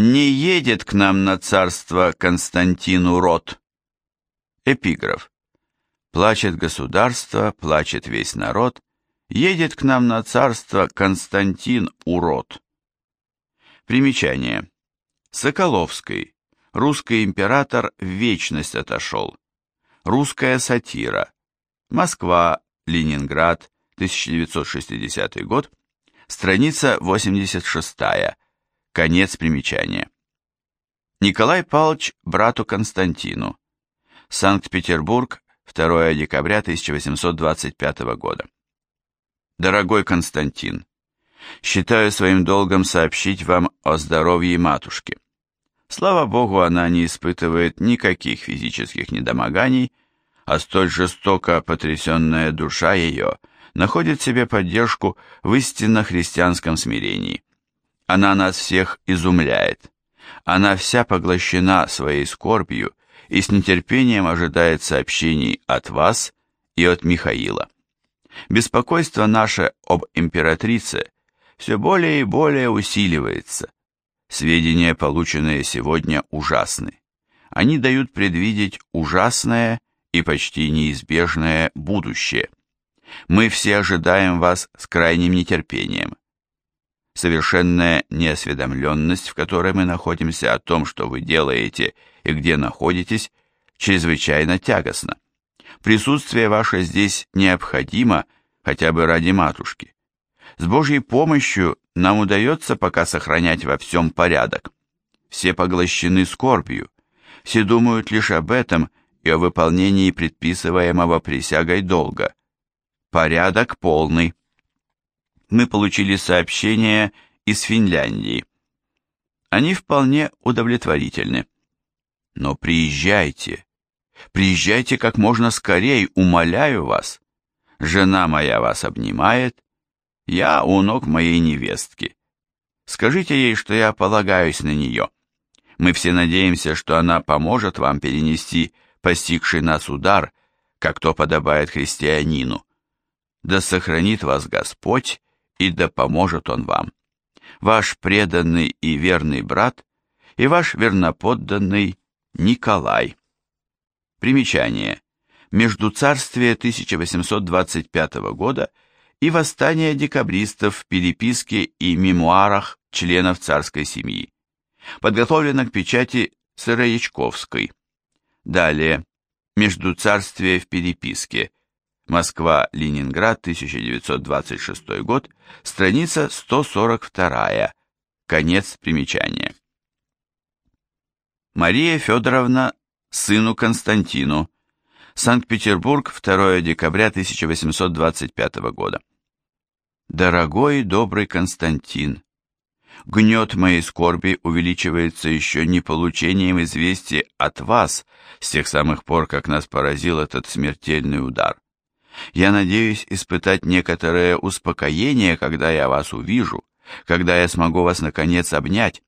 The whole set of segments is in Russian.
Не едет к нам на царство Константину род. Эпиграф. Плачет государство, плачет весь народ, едет к нам на царство Константин урод. Примечание. Соколовский. Русский император в вечность отошел. Русская сатира. Москва, Ленинград, 1960 год. Страница 86. Конец примечания. Николай Павлович брату Константину. Санкт-Петербург, 2 декабря 1825 года. Дорогой Константин, считаю своим долгом сообщить вам о здоровье матушки. Слава Богу, она не испытывает никаких физических недомоганий, а столь жестоко потрясенная душа ее находит себе поддержку в истинно христианском смирении. Она нас всех изумляет. Она вся поглощена своей скорбью и с нетерпением ожидает сообщений от вас и от Михаила. Беспокойство наше об императрице все более и более усиливается. Сведения, полученные сегодня, ужасны. Они дают предвидеть ужасное и почти неизбежное будущее. Мы все ожидаем вас с крайним нетерпением совершенная неосведомленность, в которой мы находимся о том, что вы делаете и где находитесь, чрезвычайно тягостна. Присутствие ваше здесь необходимо, хотя бы ради матушки. С Божьей помощью нам удается пока сохранять во всем порядок. Все поглощены скорбью, все думают лишь об этом и о выполнении предписываемого присягой долга. Порядок полный мы получили сообщения из Финляндии. Они вполне удовлетворительны. Но приезжайте, приезжайте как можно скорее, умоляю вас. Жена моя вас обнимает, я у ног моей невестки. Скажите ей, что я полагаюсь на нее. Мы все надеемся, что она поможет вам перенести постигший нас удар, как то подобает христианину. Да сохранит вас Господь и да поможет он вам. Ваш преданный и верный брат и ваш верноподданный Николай. Примечание. Между царствие 1825 года и восстание декабристов в переписке и мемуарах членов царской семьи. Подготовлено к печати Сыроячковской. Далее. Между царствие в переписке Москва-Ленинград, 1926 год, страница 142, конец примечания. Мария Федоровна сыну Константину, Санкт-Петербург, 2 декабря 1825 года. Дорогой и добрый Константин, гнет моей скорби увеличивается еще не получением известия от вас с тех самых пор, как нас поразил этот смертельный удар. Я надеюсь испытать некоторое успокоение, когда я вас увижу, когда я смогу вас наконец обнять.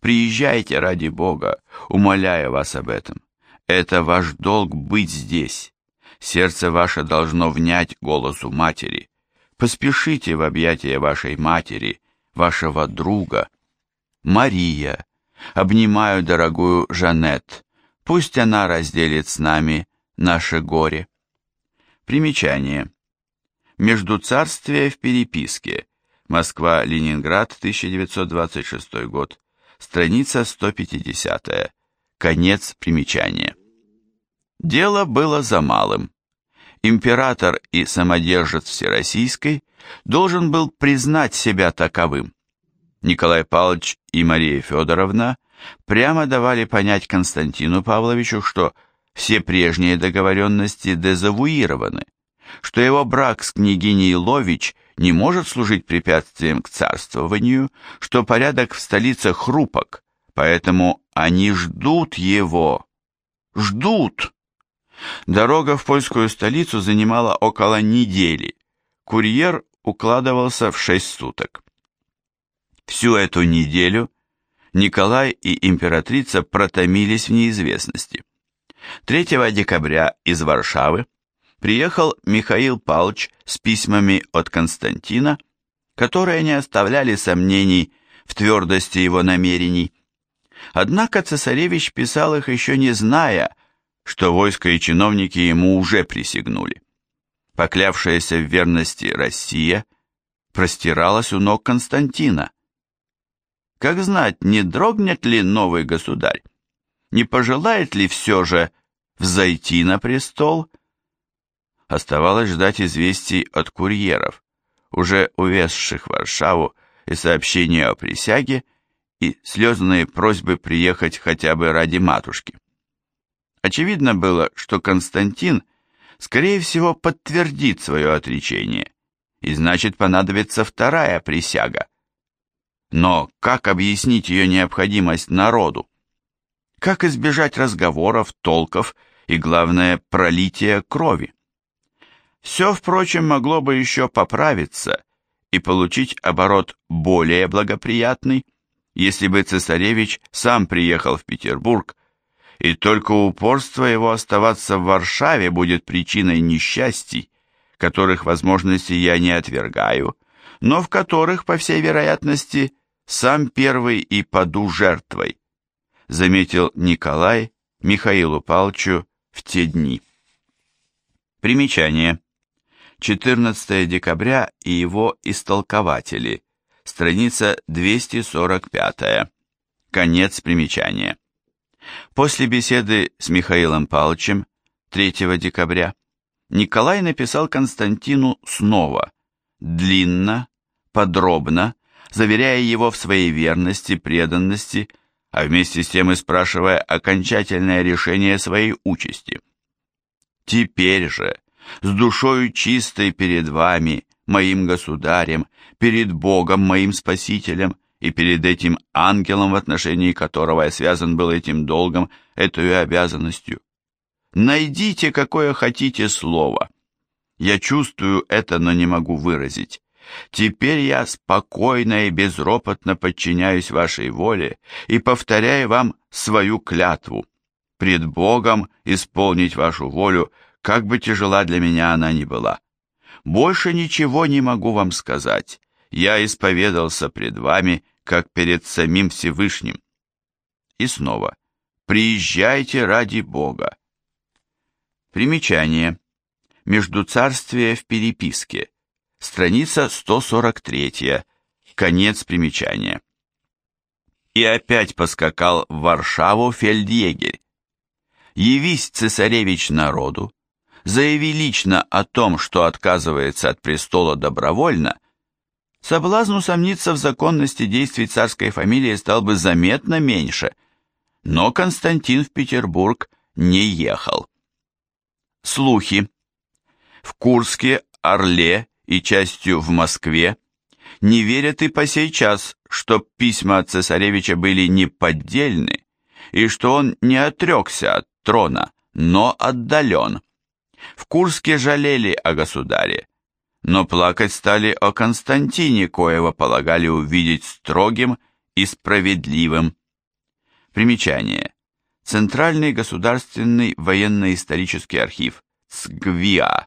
Приезжайте ради Бога, умоляю вас об этом. Это ваш долг быть здесь. Сердце ваше должно внять голосу матери. Поспешите в объятия вашей матери, вашего друга. Мария, обнимаю дорогую Жанет. Пусть она разделит с нами наше горе. Примечание. Междуцарствие в переписке. Москва-Ленинград, 1926 год. Страница 150. Конец примечания. Дело было за малым. Император и самодержец Всероссийской должен был признать себя таковым. Николай Павлович и Мария Федоровна прямо давали понять Константину Павловичу, что все прежние договоренности дезавуированы, что его брак с княгиней Лович не может служить препятствием к царствованию, что порядок в столице хрупок, поэтому они ждут его. Ждут! Дорога в польскую столицу занимала около недели. Курьер укладывался в шесть суток. Всю эту неделю Николай и императрица протомились в неизвестности. 3 декабря из Варшавы приехал Михаил Павлович с письмами от Константина, которые не оставляли сомнений в твердости его намерений. Однако цесаревич писал их еще не зная, что войско и чиновники ему уже присягнули. Поклявшаяся в верности Россия простиралась у ног Константина. Как знать, не дрогнет ли новый государь? Не пожелает ли все же взойти на престол? Оставалось ждать известий от курьеров, уже увезших Варшаву и сообщения о присяге, и слезные просьбы приехать хотя бы ради матушки. Очевидно было, что Константин, скорее всего, подтвердит свое отречение, и значит понадобится вторая присяга. Но как объяснить ее необходимость народу? Как избежать разговоров, толков и, главное, пролития крови? Все, впрочем, могло бы еще поправиться и получить оборот более благоприятный, если бы цесаревич сам приехал в Петербург, и только упорство его оставаться в Варшаве будет причиной несчастий, которых возможности я не отвергаю, но в которых, по всей вероятности, сам первый и паду жертвой, заметил Николай Михаилу Палчу в те дни. Примечание. 14 декабря и его истолкователи. Страница 245. Конец примечания. После беседы с Михаилом Павловичем 3 декабря Николай написал Константину снова, длинно, подробно, заверяя его в своей верности, преданности, а вместе с тем и спрашивая окончательное решение своей участи. «Теперь же, с душою чистой перед вами, моим государем, перед Богом, моим спасителем, и перед этим ангелом, в отношении которого я связан был этим долгом, этой обязанностью. Найдите какое хотите слово. Я чувствую это, но не могу выразить. Теперь я спокойно и безропотно подчиняюсь вашей воле и повторяю вам свою клятву. Пред Богом исполнить вашу волю, как бы тяжела для меня она ни была. Больше ничего не могу вам сказать. Я исповедался пред вами, как перед самим Всевышним. И снова, приезжайте ради Бога. Примечание. Междуцарствие в переписке. Страница 143. Конец примечания. И опять поскакал в Варшаву фельдъегерь. Явись, цесаревич, народу, заяви лично о том, что отказывается от престола добровольно, соблазн усомниться в законности действий царской фамилии стал бы заметно меньше, но Константин в Петербург не ехал. Слухи. В Курске, Орле и частью в Москве не верят и по сей час, что письма от цесаревича были не поддельны, и что он не отрекся от трона, но отдален. В Курске жалели о государе, но плакать стали о Константине, коего полагали увидеть строгим и справедливым. Примечание. Центральный государственный военно-исторический архив ЦГВИА,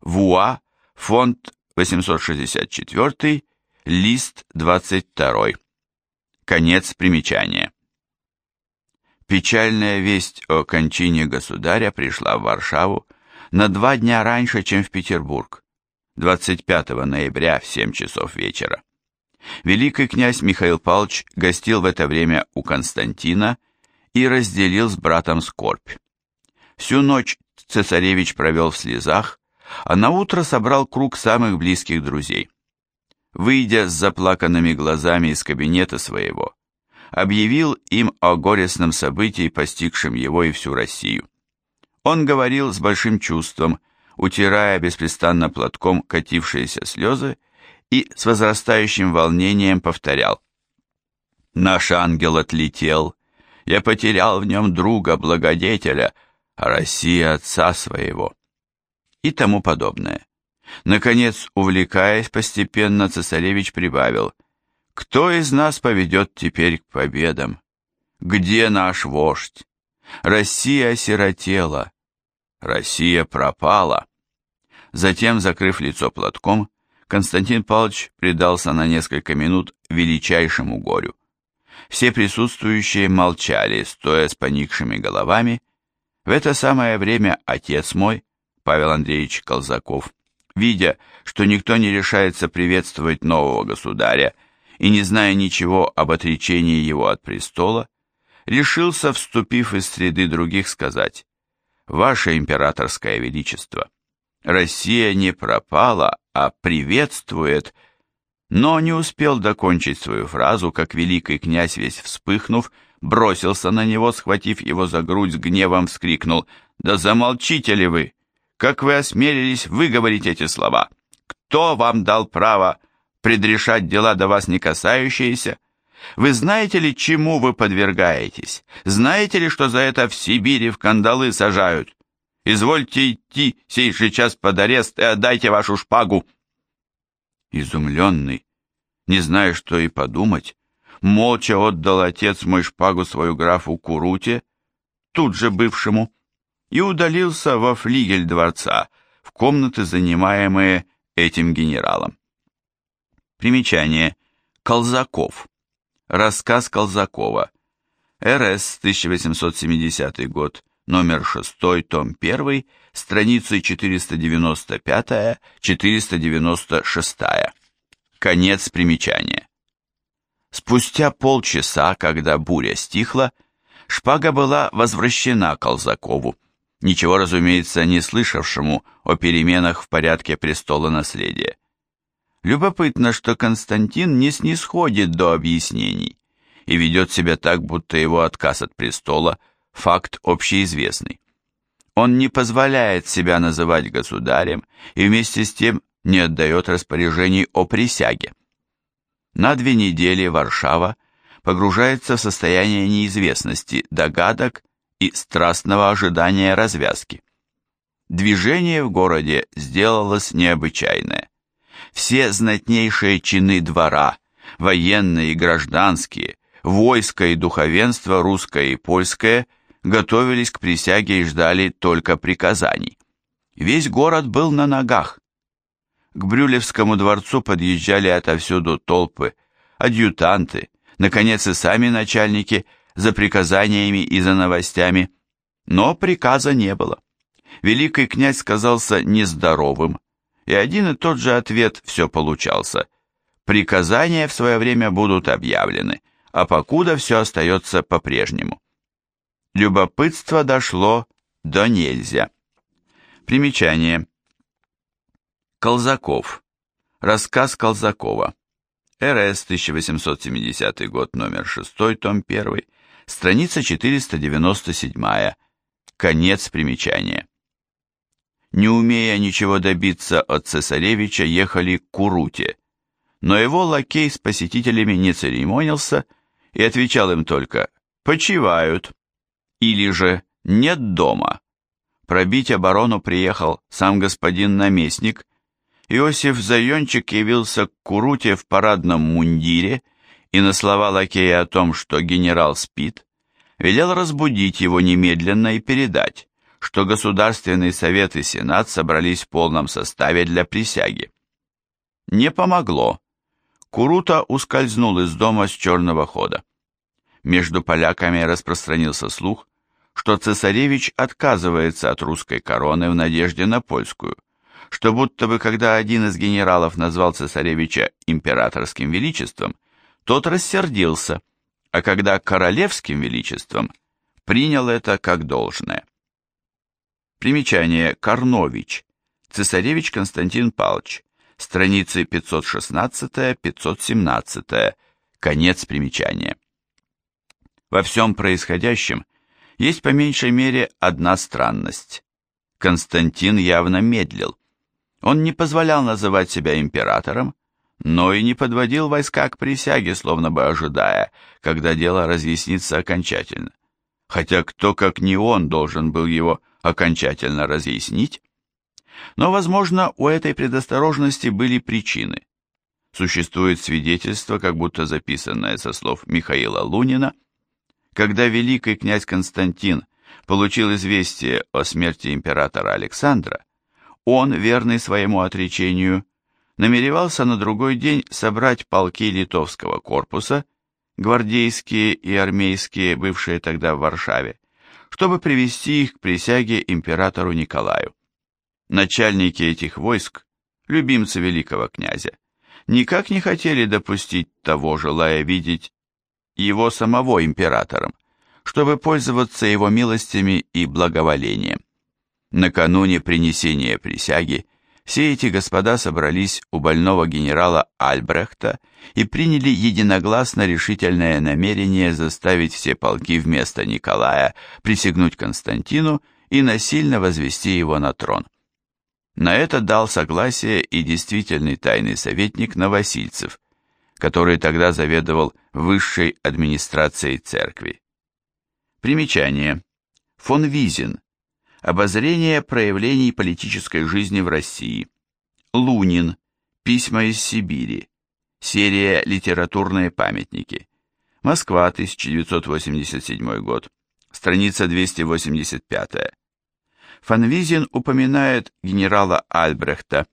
ВУА, фонд 864, лист 22. Конец примечания. Печальная весть о кончине государя пришла в Варшаву на два дня раньше, чем в Петербург, 25 ноября в 7 часов вечера. Великий князь Михаил Павлович гостил в это время у Константина и разделил с братом скорбь. Всю ночь цесаревич провел в слезах, а на утро собрал круг самых близких друзей. Выйдя с заплаканными глазами из кабинета своего, объявил им о горестном событии, постигшем его и всю Россию. Он говорил с большим чувством, утирая беспрестанно платком катившиеся слезы, и с возрастающим волнением повторял. «Наш ангел отлетел, я потерял в нем друга, благодетеля, а Россия отца своего» и тому подобное. Наконец, увлекаясь постепенно, цесаревич прибавил, «Кто из нас поведет теперь к победам? Где наш вождь? Россия осиротела, Россия пропала. Затем, закрыв лицо платком, Константин Павлович предался на несколько минут величайшему горю. Все присутствующие молчали, стоя с поникшими головами. В это самое время отец мой, Павел Андреевич Колзаков, видя, что никто не решается приветствовать нового государя и не зная ничего об отречении его от престола, решился, вступив из среды других, сказать «Ваше императорское величество, Россия не пропала, а приветствует», но не успел докончить свою фразу, как великий князь, весь вспыхнув, бросился на него, схватив его за грудь, с гневом вскрикнул «Да замолчите ли вы! Как вы осмелились выговорить эти слова? Кто вам дал право предрешать дела до вас не касающиеся?» Вы знаете ли, чему вы подвергаетесь? Знаете ли, что за это в Сибири в кандалы сажают? Извольте идти сей же час под арест и отдайте вашу шпагу. Изумленный, не зная, что и подумать, молча отдал отец мой шпагу свою графу Куруте, тут же бывшему, и удалился во флигель дворца, в комнаты, занимаемые этим генералом. Примечание. Колзаков. Рассказ Колзакова. РС, 1870 год, номер 6, том 1, страницы 495-496. Конец примечания. Спустя полчаса, когда буря стихла, шпага была возвращена Колзакову, ничего, разумеется, не слышавшему о переменах в порядке престола наследия. Любопытно, что Константин не снисходит до объяснений и ведет себя так, будто его отказ от престола – факт общеизвестный. Он не позволяет себя называть государем и вместе с тем не отдает распоряжений о присяге. На две недели Варшава погружается в состояние неизвестности, догадок и страстного ожидания развязки. Движение в городе сделалось необычайное все знатнейшие чины двора, военные и гражданские, войско и духовенство русское и польское готовились к присяге и ждали только приказаний. Весь город был на ногах. К Брюлевскому дворцу подъезжали отовсюду толпы, адъютанты, наконец и сами начальники за приказаниями и за новостями, но приказа не было. Великий князь казался нездоровым, и один и тот же ответ все получался. Приказания в свое время будут объявлены, а покуда все остается по-прежнему. Любопытство дошло до нельзя. Примечание. Колзаков. Рассказ Колзакова. РС, 1870 год, номер 6, том 1, страница 497, конец примечания. Не умея ничего добиться от цесаревича, ехали к Куруте, но его лакей с посетителями не церемонился и отвечал им только «почивают» или же «нет дома». Пробить оборону приехал сам господин наместник, Иосиф Зайончик явился к Куруте в парадном мундире и на слова лакея о том, что генерал спит, велел разбудить его немедленно и передать, что Государственный Совет и Сенат собрались в полном составе для присяги. Не помогло. Курута ускользнул из дома с черного хода. Между поляками распространился слух, что цесаревич отказывается от русской короны в надежде на польскую, что будто бы когда один из генералов назвал цесаревича императорским величеством, тот рассердился, а когда королевским величеством, принял это как должное. Примечание. Карнович. Цесаревич Константин Павлович. Страницы 516-517. Конец примечания. Во всем происходящем есть по меньшей мере одна странность. Константин явно медлил. Он не позволял называть себя императором, но и не подводил войска к присяге, словно бы ожидая, когда дело разъяснится окончательно. Хотя кто, как не он, должен был его окончательно разъяснить. Но, возможно, у этой предосторожности были причины. Существует свидетельство, как будто записанное со слов Михаила Лунина, когда великий князь Константин получил известие о смерти императора Александра, он, верный своему отречению, намеревался на другой день собрать полки литовского корпуса, гвардейские и армейские, бывшие тогда в Варшаве, чтобы привести их к присяге императору Николаю. Начальники этих войск, любимцы великого князя, никак не хотели допустить того, желая видеть его самого императором, чтобы пользоваться его милостями и благоволением. Накануне принесения присяги все эти господа собрались у больного генерала Альбрехта и приняли единогласно решительное намерение заставить все полки вместо Николая присягнуть Константину и насильно возвести его на трон. На это дал согласие и действительный тайный советник Новосильцев, который тогда заведовал высшей администрацией церкви. Примечание. Фон Визин. Обозрение проявлений политической жизни в России. Лунин. Письма из Сибири. Серия «Литературные памятники». Москва, 1987 год. Страница 285. Фанвизин упоминает генерала Альбрехта.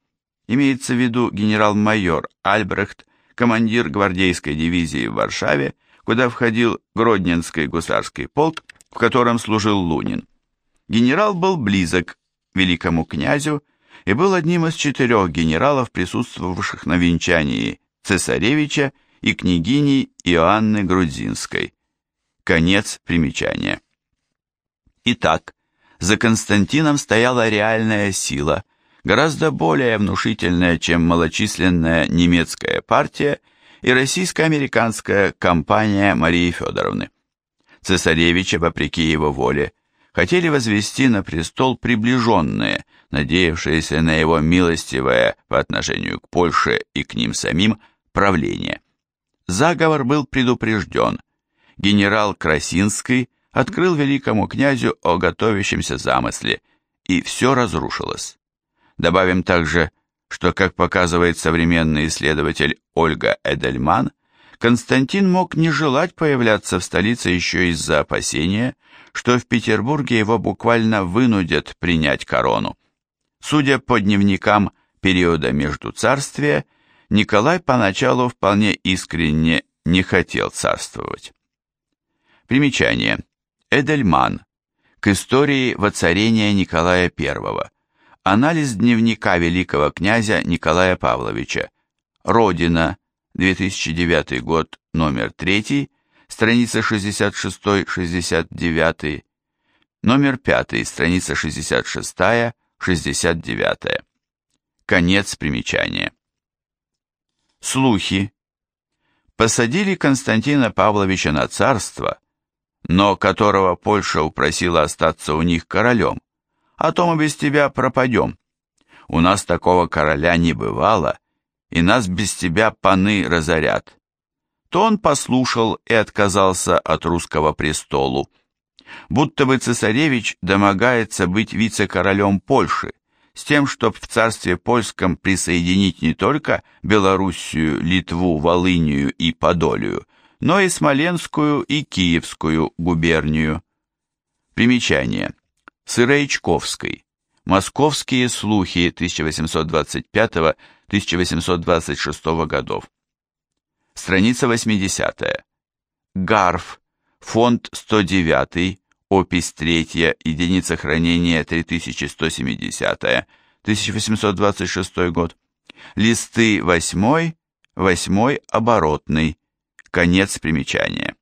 Имеется в виду генерал-майор Альбрехт, командир гвардейской дивизии в Варшаве, куда входил Гродненский гусарский полк, в котором служил Лунин. Генерал был близок великому князю и был одним из четырех генералов, присутствовавших на венчании цесаревича и княгини Иоанны Грудзинской. Конец примечания. Итак, за Константином стояла реальная сила, гораздо более внушительная, чем малочисленная немецкая партия и российско-американская компания Марии Федоровны. Цесаревича, вопреки его воле, хотели возвести на престол приближенные, надеявшиеся на его милостивое по отношению к Польше и к ним самим правление. Заговор был предупрежден. Генерал Красинский открыл великому князю о готовящемся замысле, и все разрушилось. Добавим также, что, как показывает современный исследователь Ольга Эдельман, Константин мог не желать появляться в столице еще из-за опасения, что в Петербурге его буквально вынудят принять корону. Судя по дневникам периода между царствия, Николай поначалу вполне искренне не хотел царствовать. Примечание. Эдельман. К истории воцарения Николая I. Анализ дневника великого князя Николая Павловича. Родина. 2009 год, номер 3, страница 66-69, номер 5, страница 66-69. Конец примечания. Слухи. Посадили Константина Павловича на царство, но которого Польша упросила остаться у них королем, а то мы без тебя пропадем. У нас такого короля не бывало, и нас без тебя паны разорят. То он послушал и отказался от русского престолу. Будто бы цесаревич домогается быть вице-королем Польши, с тем, чтобы в царстве польском присоединить не только Белоруссию, Литву, Волынию и Подолию, но и Смоленскую и Киевскую губернию. Примечание. Сыроичковской. Московские слухи 1825-1826 годов. Страница 80. Гарф. Фонд 109. Опись 3. Единица хранения 3170. 1826 год. Листы 8. 8. Оборотный. Конец примечания.